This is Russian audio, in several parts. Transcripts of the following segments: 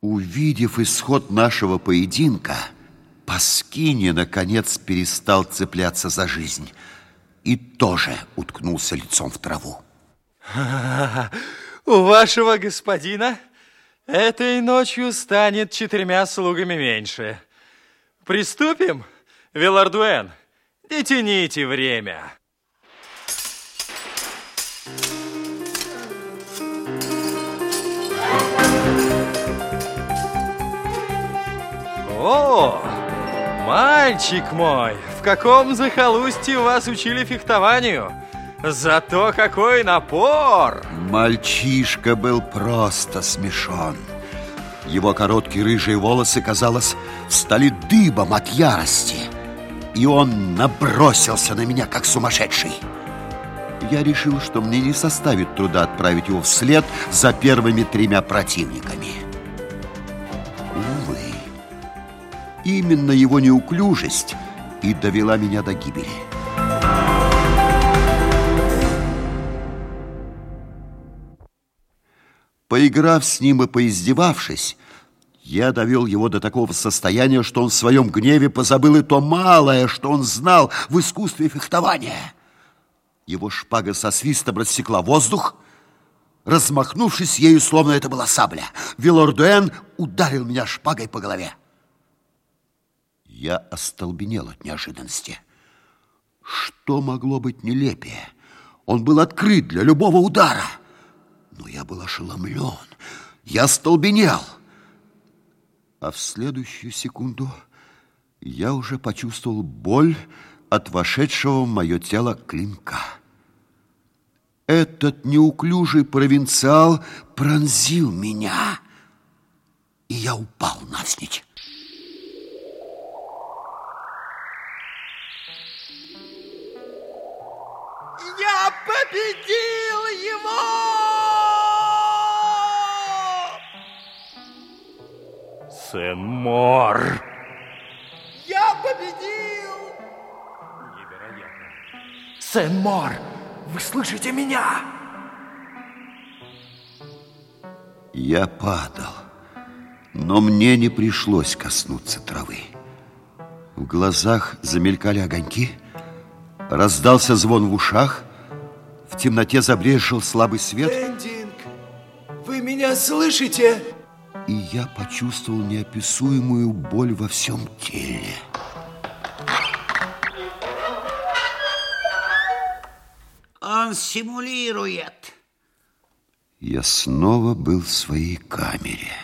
Увидев исход нашего поединка, Паскини, наконец, перестал цепляться за жизнь и тоже уткнулся лицом в траву. У вашего господина этой ночью станет четырьмя слугами меньше. Приступим, Велардуэн? Не тяните время. О, мальчик мой, в каком захолустье вас учили фехтованию? Зато какой напор! Мальчишка был просто смешон. Его короткие рыжие волосы, казалось, стали дыбом от ярости. И он набросился на меня, как сумасшедший. Я решил, что мне не составит труда отправить его вслед за первыми тремя противниками. Именно его неуклюжесть и довела меня до гибели. Поиграв с ним и поиздевавшись, я довел его до такого состояния, что он в своем гневе позабыл и то малое, что он знал в искусстве фехтования. Его шпага со свистом рассекла воздух, размахнувшись ею, словно это была сабля. Вилордуэн ударил меня шпагой по голове. Я остолбенел от неожиданности. Что могло быть нелепее? Он был открыт для любого удара. Но я был ошеломлен. Я столбенел. А в следующую секунду я уже почувствовал боль от вошедшего в мое тело клинка. Этот неуклюжий провинциал пронзил меня, и я упал навсничь. Я победил его! Сен-Мор! Я победил! Невероятно. Сен-Мор, вы слышите меня? Я падал, но мне не пришлось коснуться травы. В глазах замелькали огоньки, раздался звон в ушах, в темноте забрежил слабый свет. Эндинг, вы меня слышите? и я почувствовал неописуемую боль во всем теле. Он симулирует. Я снова был в своей камере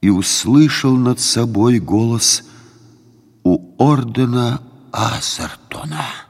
и услышал над собой голос у ордена Азертона.